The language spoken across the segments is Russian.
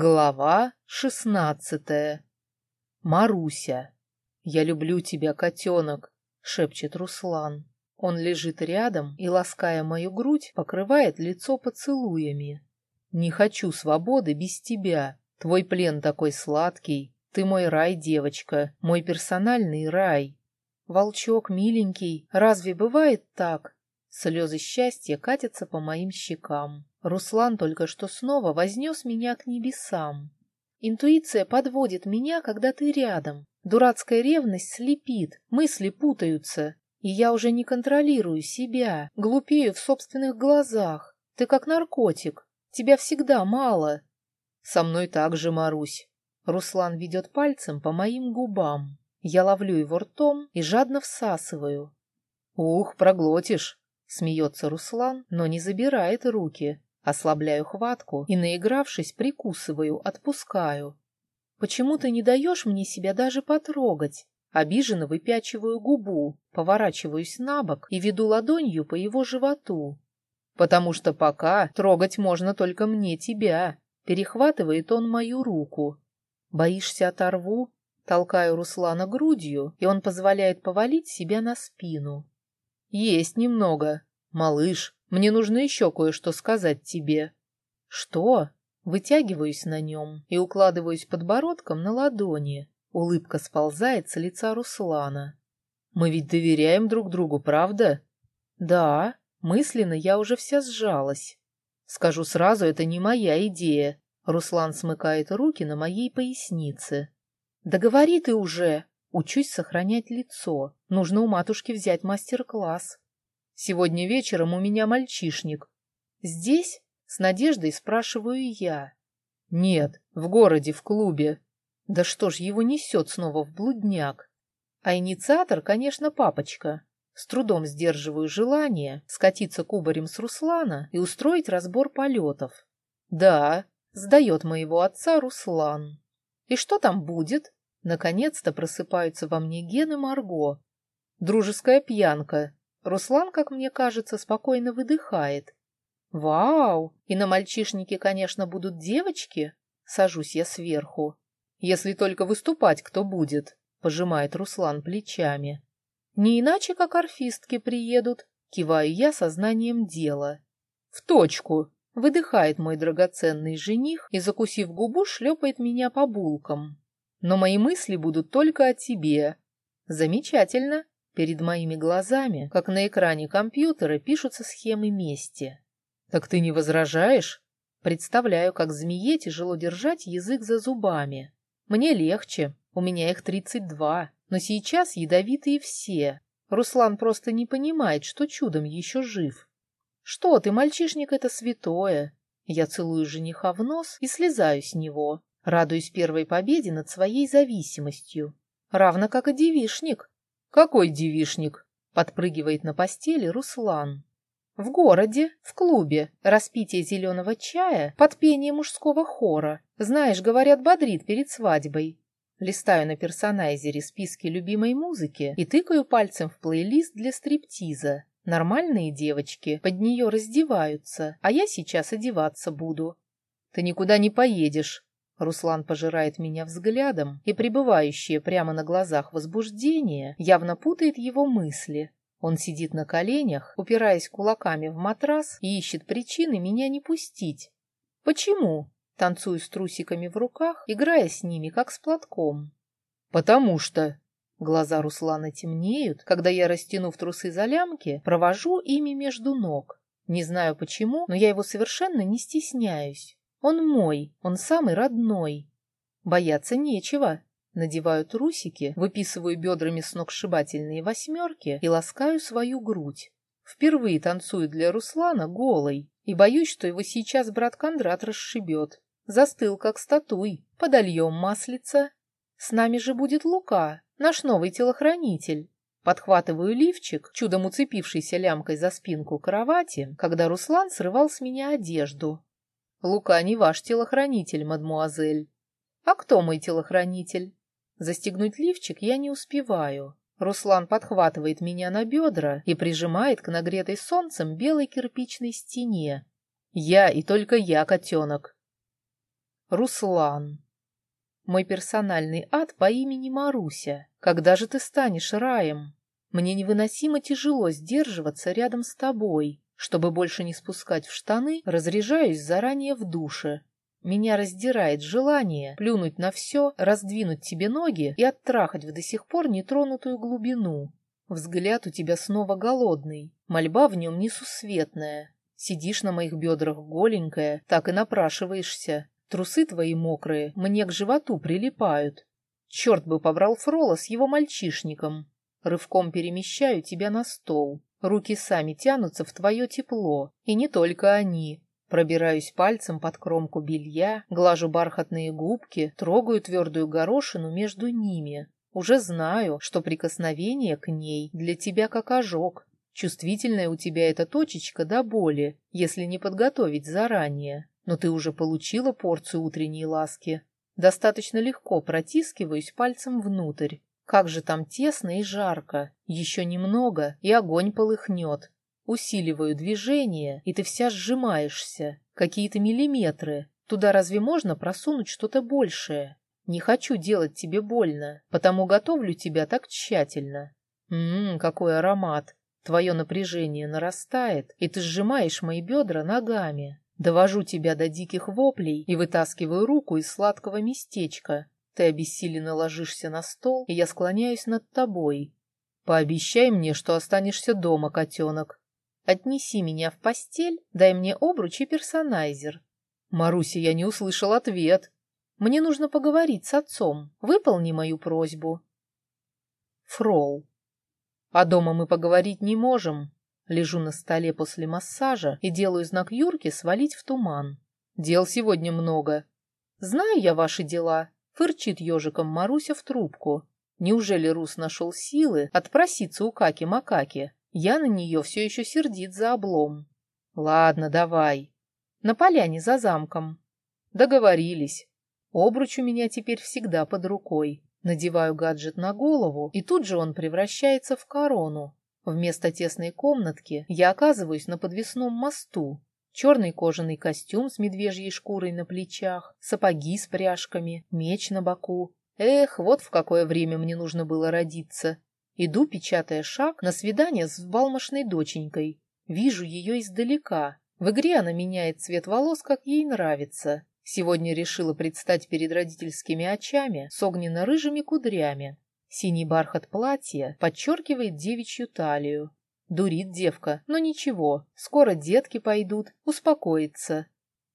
Глава шестнадцатая. Маруся. «Я люблю тебя, котенок», — шепчет Руслан. Он лежит рядом и, лаская мою грудь, покрывает лицо поцелуями. «Не хочу свободы без тебя. Твой плен такой сладкий. Ты мой рай, девочка, мой персональный рай». «Волчок, миленький, разве бывает так?» Слезы счастья катятся по моим щекам. Руслан только что снова вознес меня к небесам. Интуиция подводит меня, когда ты рядом. Дурацкая ревность слепит, мысли путаются, и я уже не контролирую себя, глупею в собственных глазах. Ты как наркотик, тебя всегда мало. Со мной так же, Марусь. Руслан ведет пальцем по моим губам. Я ловлю его ртом и жадно всасываю. Ух, проглотишь. Смеется Руслан, но не забирает руки. Ослабляю хватку и, наигравшись, прикусываю, отпускаю. Почему ты не даешь мне себя даже потрогать? Обиженно выпячиваю губу, поворачиваюсь на бок и веду ладонью по его животу. Потому что пока трогать можно только мне тебя. Перехватывает он мою руку. Боишься оторву? Толкаю Руслана грудью, и он позволяет повалить себя на спину. «Есть немного. Малыш, мне нужно еще кое-что сказать тебе». «Что?» Вытягиваюсь на нем и укладываюсь подбородком на ладони. Улыбка сползает с лица Руслана. «Мы ведь доверяем друг другу, правда?» «Да». Мысленно я уже вся сжалась. Скажу сразу, это не моя идея. Руслан смыкает руки на моей пояснице. «Да говори ты уже!» Учусь сохранять лицо. Нужно у матушки взять мастер-класс. Сегодня вечером у меня мальчишник. Здесь? С надеждой спрашиваю я. Нет, в городе, в клубе. Да что ж его несет снова в блудняк? А инициатор, конечно, папочка. С трудом сдерживаю желание скатиться кубарем с Руслана и устроить разбор полетов. Да, сдает моего отца Руслан. И что там будет? Наконец-то просыпаются во мне гены Марго. Дружеская пьянка. Руслан, как мне кажется, спокойно выдыхает. Вау! И на мальчишнике, конечно, будут девочки? Сажусь я сверху. Если только выступать кто будет, пожимает Руслан плечами. Не иначе, как орфистки приедут, киваю я сознанием дела. В точку! Выдыхает мой драгоценный жених и, закусив губу, шлепает меня по булкам. Но мои мысли будут только о тебе. Замечательно. Перед моими глазами, как на экране компьютера, пишутся схемы мести. Так ты не возражаешь? Представляю, как змее тяжело держать язык за зубами. Мне легче, у меня их тридцать два, но сейчас ядовитые все. Руслан просто не понимает, что чудом еще жив. Что ты, мальчишник, это святое. Я целую жениха в нос и слезаю с него. Радуюсь первой победе над своей зависимостью. Равно как и девишник. Какой девишник? Подпрыгивает на постели Руслан. В городе, в клубе, распитие зеленого чая под пение мужского хора. Знаешь, говорят, бодрит перед свадьбой. Листаю на персонайзере списки любимой музыки и тыкаю пальцем в плейлист для стриптиза. Нормальные девочки под нее раздеваются, а я сейчас одеваться буду. Ты никуда не поедешь, Руслан пожирает меня взглядом, и пребывающее прямо на глазах возбуждение явно путает его мысли. Он сидит на коленях, упираясь кулаками в матрас и ищет причины меня не пустить. Почему? Танцую с трусиками в руках, играя с ними, как с платком. Потому что... Глаза Руслана темнеют, когда я, растянув трусы за лямки, провожу ими между ног. Не знаю почему, но я его совершенно не стесняюсь. Он мой, он самый родной. Бояться нечего. Надеваю трусики, выписываю бедрами сногсшибательные восьмерки и ласкаю свою грудь. Впервые танцую для Руслана голой и боюсь, что его сейчас брат Кондрат расшибет. Застыл, как статуй, подольем маслица. С нами же будет Лука, наш новый телохранитель. Подхватываю лифчик, чудом уцепившийся лямкой за спинку кровати, когда Руслан срывал с меня одежду, Лука не ваш телохранитель, мадмуазель. А кто мой телохранитель? Застегнуть лифчик я не успеваю. Руслан подхватывает меня на бедра и прижимает к нагретой солнцем белой кирпичной стене. Я и только я, котенок. Руслан. Мой персональный ад по имени Маруся. Когда же ты станешь раем? Мне невыносимо тяжело сдерживаться рядом с тобой. Чтобы больше не спускать в штаны, разряжаюсь заранее в душе. Меня раздирает желание плюнуть на все, раздвинуть тебе ноги и оттрахать в до сих пор нетронутую глубину. Взгляд у тебя снова голодный, мольба в нем несусветная. Сидишь на моих бедрах голенькая, так и напрашиваешься. Трусы твои мокрые мне к животу прилипают. Черт бы побрал Фрола с его мальчишником. Рывком перемещаю тебя на стол. Руки сами тянутся в твое тепло. И не только они. Пробираюсь пальцем под кромку белья, глажу бархатные губки, трогаю твердую горошину между ними. Уже знаю, что прикосновение к ней для тебя как ожог. Чувствительная у тебя эта точечка до боли, если не подготовить заранее. Но ты уже получила порцию утренней ласки. Достаточно легко протискиваюсь пальцем внутрь. Как же там тесно и жарко. Еще немного, и огонь полыхнет. Усиливаю движение, и ты вся сжимаешься. Какие-то миллиметры. Туда разве можно просунуть что-то большее? Не хочу делать тебе больно, потому готовлю тебя так тщательно. Ммм, какой аромат. Твое напряжение нарастает, и ты сжимаешь мои бедра ногами. Довожу тебя до диких воплей и вытаскиваю руку из сладкого местечка. Ты обессиленно ложишься на стол, и я склоняюсь над тобой. Пообещай мне, что останешься дома, котенок. Отнеси меня в постель, дай мне обруч и персонайзер. Маруся, я не услышал ответ. Мне нужно поговорить с отцом. Выполни мою просьбу. Фрол. А дома мы поговорить не можем. Лежу на столе после массажа и делаю знак Юрке свалить в туман. Дел сегодня много. Знаю я ваши дела. Фырчит ежиком Маруся в трубку. Неужели Рус нашел силы отпроситься у Каки-Макаки? Я на нее все еще сердит за облом. Ладно, давай. На поляне за замком. Договорились. Обруч у меня теперь всегда под рукой. Надеваю гаджет на голову, и тут же он превращается в корону. Вместо тесной комнатки я оказываюсь на подвесном мосту. Черный кожаный костюм с медвежьей шкурой на плечах, сапоги с пряжками, меч на боку. Эх, вот в какое время мне нужно было родиться. Иду, печатая шаг, на свидание с взбалмошной доченькой. Вижу ее издалека. В игре она меняет цвет волос, как ей нравится. Сегодня решила предстать перед родительскими очами с огненно-рыжими кудрями. Синий бархат платья подчеркивает девичью талию. Дурит девка, но ничего, скоро детки пойдут, успокоится.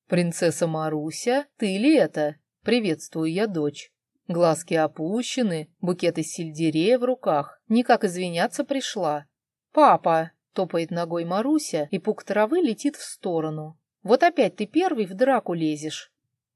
«Принцесса Маруся, ты ли это?» «Приветствую я дочь». Глазки опущены, букет из сельдерея в руках. Никак извиняться пришла. «Папа!» — топает ногой Маруся, и пук травы летит в сторону. «Вот опять ты первый в драку лезешь».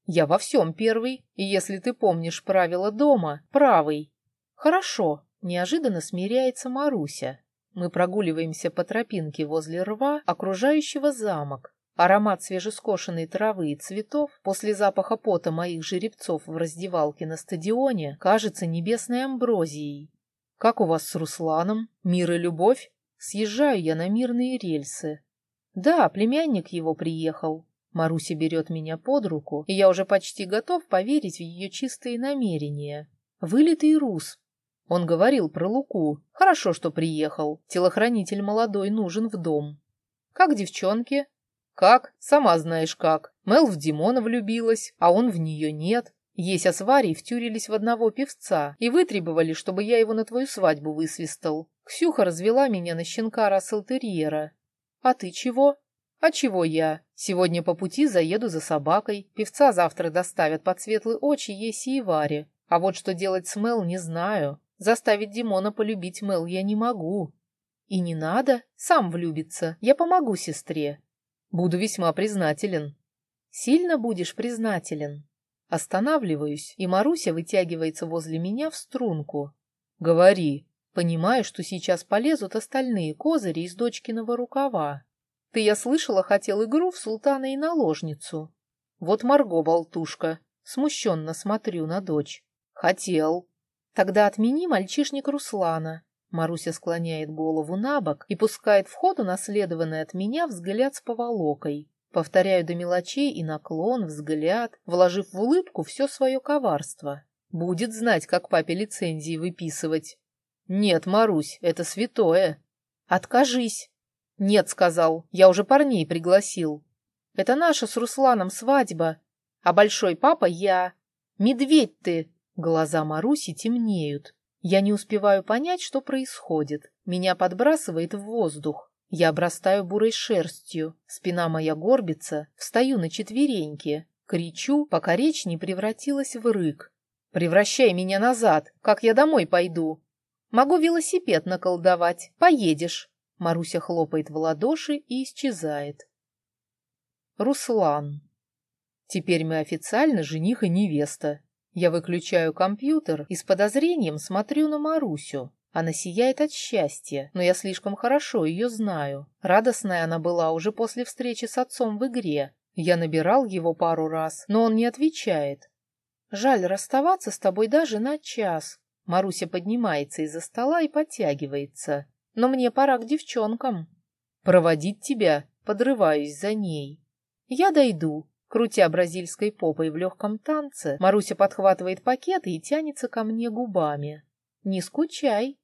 «Я во всем первый, и если ты помнишь правила дома, правый». «Хорошо», — неожиданно смиряется Маруся. Мы прогуливаемся по тропинке возле рва, окружающего замок. Аромат свежескошенной травы и цветов после запаха пота моих жеребцов в раздевалке на стадионе кажется небесной амброзией. Как у вас с Русланом? Мир и любовь? Съезжаю я на мирные рельсы. Да, племянник его приехал. Маруся берет меня под руку, и я уже почти готов поверить в ее чистые намерения. Вылитый рус. Он говорил про Луку. Хорошо, что приехал. Телохранитель молодой нужен в дом. Как девчонки? Как? Сама знаешь как. Мел в Димона влюбилась, а он в нее нет. Еся с втюрились в одного певца и вытребовали, чтобы я его на твою свадьбу высвистал. Ксюха развела меня на щенка Расселтерьера. А ты чего? А чего я? Сегодня по пути заеду за собакой. Певца завтра доставят под светлые очи Еси и Варе. А вот что делать с Мел, не знаю. Заставить Димона полюбить Мел я не могу. И не надо, сам влюбится. Я помогу сестре. Буду весьма признателен. Сильно будешь признателен. Останавливаюсь, и Маруся вытягивается возле меня в струнку. Говори, понимая, что сейчас полезут остальные козыри из дочкиного рукава. Ты, я слышала, хотел игру в султана и наложницу. Вот Марго болтушка. Смущенно смотрю на дочь. Хотел. Тогда отмени мальчишник Руслана. Маруся склоняет голову на бок и пускает в ход унаследованный от меня взгляд с поволокой. Повторяю до мелочей и наклон, взгляд, вложив в улыбку все свое коварство. Будет знать, как папе лицензии выписывать. Нет, Марусь, это святое. Откажись. Нет, сказал, я уже парней пригласил. Это наша с Русланом свадьба, а большой папа я. Медведь ты! Глаза Маруси темнеют. Я не успеваю понять, что происходит. Меня подбрасывает в воздух. Я обрастаю бурой шерстью, спина моя горбится, встаю на четвереньки, кричу, пока речь не превратилась в рык. «Превращай меня назад, как я домой пойду!» «Могу велосипед наколдовать, поедешь!» Маруся хлопает в ладоши и исчезает. Руслан. Теперь мы официально жених и невеста. Я выключаю компьютер и с подозрением смотрю на Марусю. Она сияет от счастья, но я слишком хорошо ее знаю. Радостная она была уже после встречи с отцом в игре. Я набирал его пару раз, но он не отвечает. «Жаль расставаться с тобой даже на час». Маруся поднимается из-за стола и подтягивается. «Но мне пора к девчонкам». «Проводить тебя?» Подрываюсь за ней. «Я дойду». Крутя бразильской попой в легком танце, Маруся подхватывает пакеты и тянется ко мне губами. «Не скучай.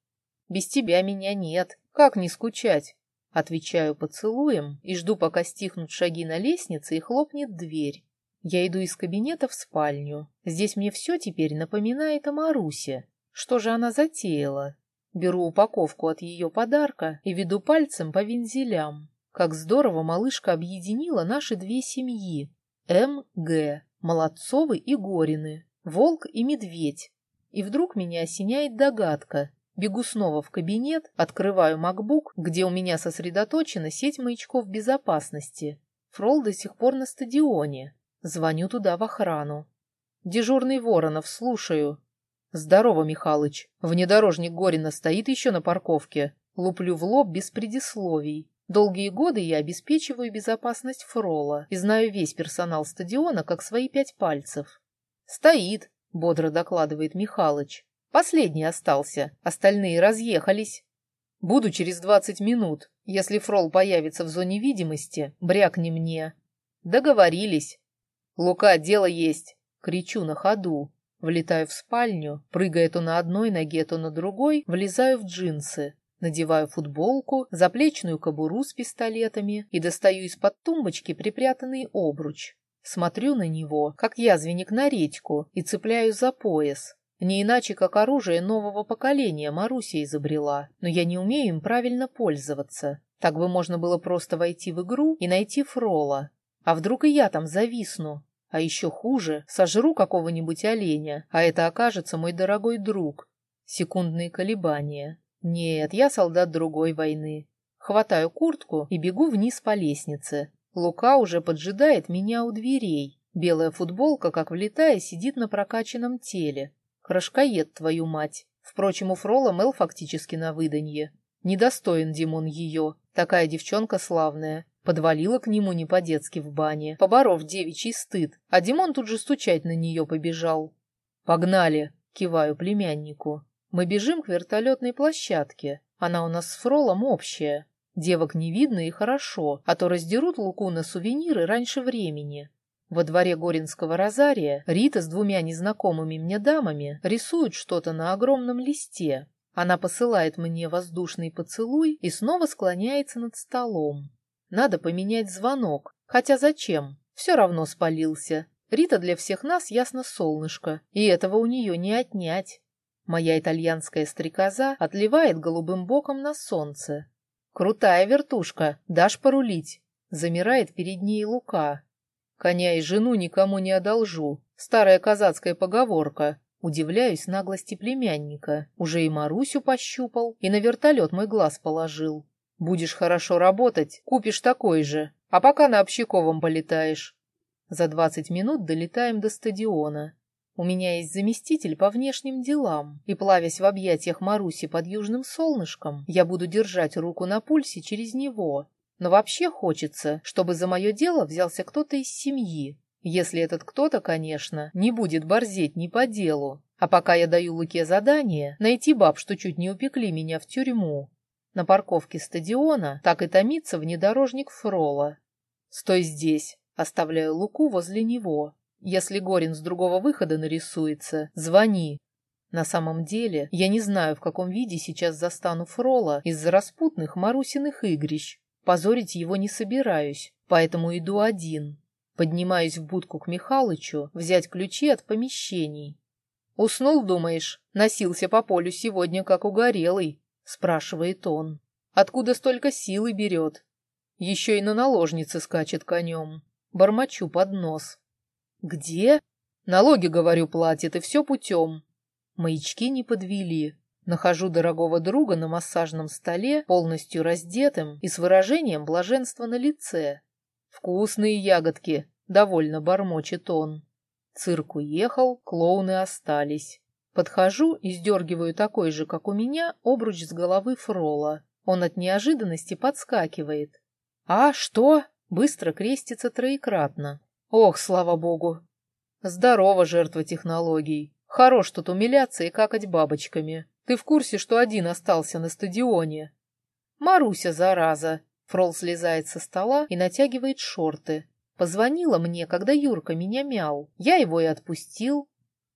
Без тебя меня нет. Как не скучать?» Отвечаю поцелуем и жду, пока стихнут шаги на лестнице и хлопнет дверь. Я иду из кабинета в спальню. Здесь мне все теперь напоминает о Марусе. Что же она затеяла? Беру упаковку от ее подарка и веду пальцем по вензелям. Как здорово малышка объединила наши две семьи. М. Г. Молодцовы и Горины. Волк и Медведь. И вдруг меня осеняет догадка. Бегу снова в кабинет, открываю MacBook, где у меня сосредоточена сеть маячков безопасности. Фрол до сих пор на стадионе. Звоню туда в охрану. Дежурный Воронов, слушаю. Здорово, Михалыч. Внедорожник Горина стоит еще на парковке. Луплю в лоб без предисловий. Долгие годы я обеспечиваю безопасность Фрола и знаю весь персонал стадиона как свои пять пальцев. Стоит, — бодро докладывает Михалыч. «Последний остался, остальные разъехались. Буду через двадцать минут. Если Фрол появится в зоне видимости, брякни мне». «Договорились». «Лука, дело есть!» — кричу на ходу. Влетаю в спальню, прыгая то на одной ноге, то на другой, влезаю в джинсы. Надеваю футболку, заплечную кобуру с пистолетами и достаю из-под тумбочки припрятанный обруч. Смотрю на него, как язвенник на редьку, и цепляю за пояс. Не иначе, как оружие нового поколения Маруся изобрела, но я не умею им правильно пользоваться. Так бы можно было просто войти в игру и найти Фрола. А вдруг и я там зависну? А еще хуже, сожру какого-нибудь оленя, а это окажется мой дорогой друг. Секундные колебания. Нет, я солдат другой войны. Хватаю куртку и бегу вниз по лестнице. Лука уже поджидает меня у дверей. Белая футболка, как влетая, сидит на прокачанном теле. Крашкоед, твою мать. Впрочем, у Фрола Мел фактически на выданье. Недостоин Димон ее. Такая девчонка славная. Подвалила к нему не по-детски в бане, поборов девичий стыд, а Димон тут же стучать на нее побежал. «Погнали!» — киваю племяннику. «Мы бежим к вертолетной площадке. Она у нас с Фролом общая. Девок не видно и хорошо, а то раздерут Луку на сувениры раньше времени. Во дворе Горинского розария Рита с двумя незнакомыми мне дамами рисуют что-то на огромном листе. Она посылает мне воздушный поцелуй и снова склоняется над столом. Надо поменять звонок. Хотя зачем? Все равно спалился. Рита для всех нас ясно солнышко, и этого у нее не отнять. Моя итальянская стрекоза отливает голубым боком на солнце, «Крутая вертушка, дашь порулить?» Замирает перед ней Лука. «Коня и жену никому не одолжу. Старая казацкая поговорка. Удивляюсь наглости племянника. Уже и Марусю пощупал, и на вертолет мой глаз положил. Будешь хорошо работать, купишь такой же, а пока на Общаковом полетаешь». За двадцать минут долетаем до стадиона. У меня есть заместитель по внешним делам, и, плавясь в объятиях Маруси под южным солнышком, я буду держать руку на пульсе через него. Но вообще хочется, чтобы за мое дело взялся кто-то из семьи. Если этот кто-то, конечно, не будет борзеть не по делу. А пока я даю Луке задание, найти баб, что чуть не упекли меня в тюрьму. На парковке стадиона так и томится внедорожник Фрола. Стой здесь. Оставляю Луку возле него. Если Горин с другого выхода нарисуется, звони. На самом деле, я не знаю, в каком виде сейчас застану Фрола из-за распутных Марусиных игрищ. Позорить его не собираюсь, поэтому иду один. Поднимаюсь в будку к Михалычу взять ключи от помещений. «Уснул, думаешь? Носился по полю сегодня, как угорелый?» — спрашивает он. «Откуда столько силы берет?» Еще и на наложнице скачет конем. Бормочу под нос. «Где?» «Налоги, говорю, платит, и все путем». Маячки не подвели. Нахожу дорогого друга на массажном столе, полностью раздетым и с выражением блаженства на лице. «Вкусные ягодки!» — довольно бормочет он. Цирк уехал, клоуны остались. Подхожу и сдергиваю такой же, как у меня, обруч с головы Фрола. Он от неожиданности подскакивает. «А, что?» — быстро крестится троекратно. «Ох, слава богу!» «Здорово, жертва технологий. Хорош тут умиляться и какать бабочками. Ты в курсе, что один остался на стадионе?» «Маруся, зараза!» Фрол слезает со стола и натягивает шорты. Позвонила мне, когда Юрка меня мял. Я его и отпустил.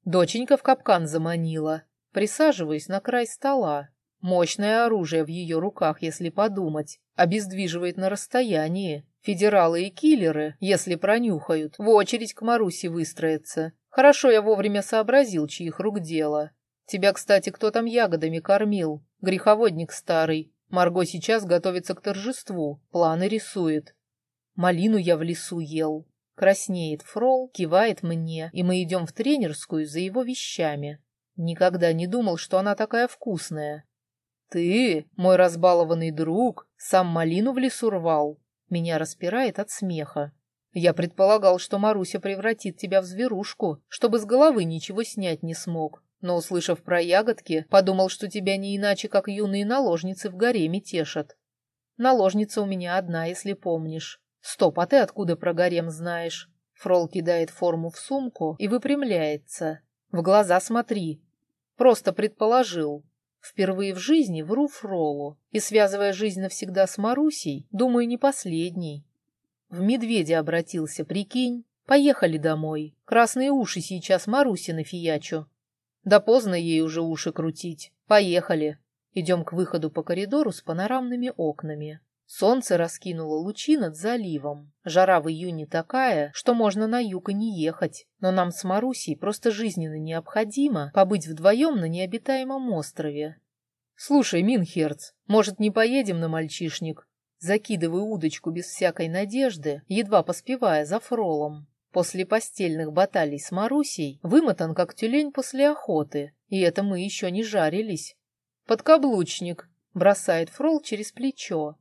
Доченька в капкан заманила. Присаживаюсь на край стола. Мощное оружие в ее руках, если подумать. Обездвиживает на расстоянии. Федералы и киллеры, если пронюхают, в очередь к Марусе выстроятся. Хорошо я вовремя сообразил, чьих рук дело. Тебя, кстати, кто там ягодами кормил? Греховодник старый. Марго сейчас готовится к торжеству, планы рисует. Малину я в лесу ел. Краснеет Фрол, кивает мне, и мы идем в тренерскую за его вещами. Никогда не думал, что она такая вкусная. Ты, мой разбалованный друг, сам малину в лесу рвал. Меня распирает от смеха. Я предполагал, что Маруся превратит тебя в зверушку, чтобы с головы ничего снять не смог но, услышав про ягодки, подумал, что тебя не иначе, как юные наложницы в гареме тешат. Наложница у меня одна, если помнишь. Стоп, а ты откуда про гарем знаешь? Фрол кидает форму в сумку и выпрямляется. В глаза смотри. Просто предположил. Впервые в жизни вру Фролу и, связывая жизнь навсегда с Марусей, думаю, не последний. В медведя обратился, прикинь. Поехали домой. Красные уши сейчас Маруси нафиячу. Да поздно ей уже уши крутить. Поехали. Идем к выходу по коридору с панорамными окнами. Солнце раскинуло лучи над заливом. Жара в июне такая, что можно на юг и не ехать. Но нам с Марусей просто жизненно необходимо побыть вдвоем на необитаемом острове. «Слушай, Минхерц, может, не поедем на мальчишник?» Закидываю удочку без всякой надежды, едва поспевая за фролом. После постельных баталий с Марусей вымотан, как тюлень после охоты, и это мы еще не жарились. «Подкаблучник!» — бросает Фрол через плечо.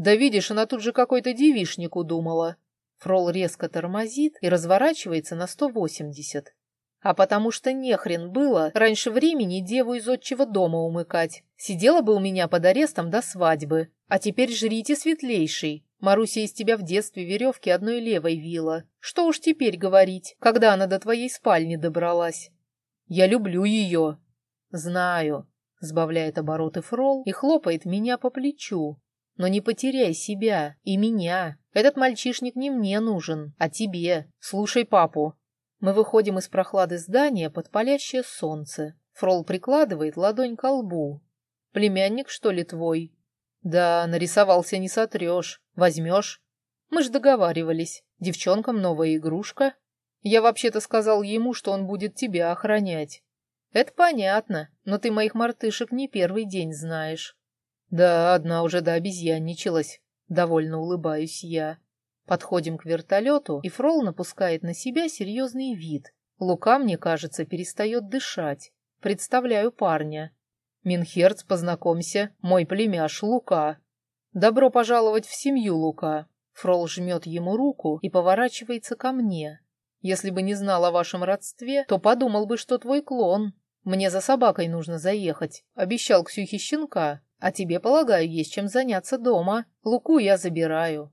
«Да видишь, она тут же какой-то девишник удумала». Фрол резко тормозит и разворачивается на сто восемьдесят. А потому что нехрен было раньше времени деву из отчего дома умыкать. Сидела бы у меня под арестом до свадьбы. А теперь жрите светлейший. Маруся из тебя в детстве веревки одной левой вила. Что уж теперь говорить, когда она до твоей спальни добралась? Я люблю ее. Знаю, сбавляет обороты Фрол и хлопает меня по плечу. Но не потеряй себя и меня. Этот мальчишник не мне нужен, а тебе. Слушай папу. Мы выходим из прохлады здания под палящее солнце. Фрол прикладывает ладонь к лбу. Племянник, что ли, твой? Да, нарисовался не сотрешь. Возьмешь? Мы ж договаривались. Девчонкам новая игрушка. Я вообще-то сказал ему, что он будет тебя охранять. Это понятно, но ты моих мартышек не первый день знаешь. Да, одна уже до обезьянничалась. Довольно улыбаюсь я. Подходим к вертолету, и Фрол напускает на себя серьезный вид. Лука, мне кажется, перестает дышать. Представляю парня. Минхерц, познакомься, мой племяш Лука. Добро пожаловать в семью, Лука. Фрол жмет ему руку и поворачивается ко мне. Если бы не знал о вашем родстве, то подумал бы, что твой клон. Мне за собакой нужно заехать. Обещал Ксюхе щенка. А тебе, полагаю, есть чем заняться дома. Луку я забираю.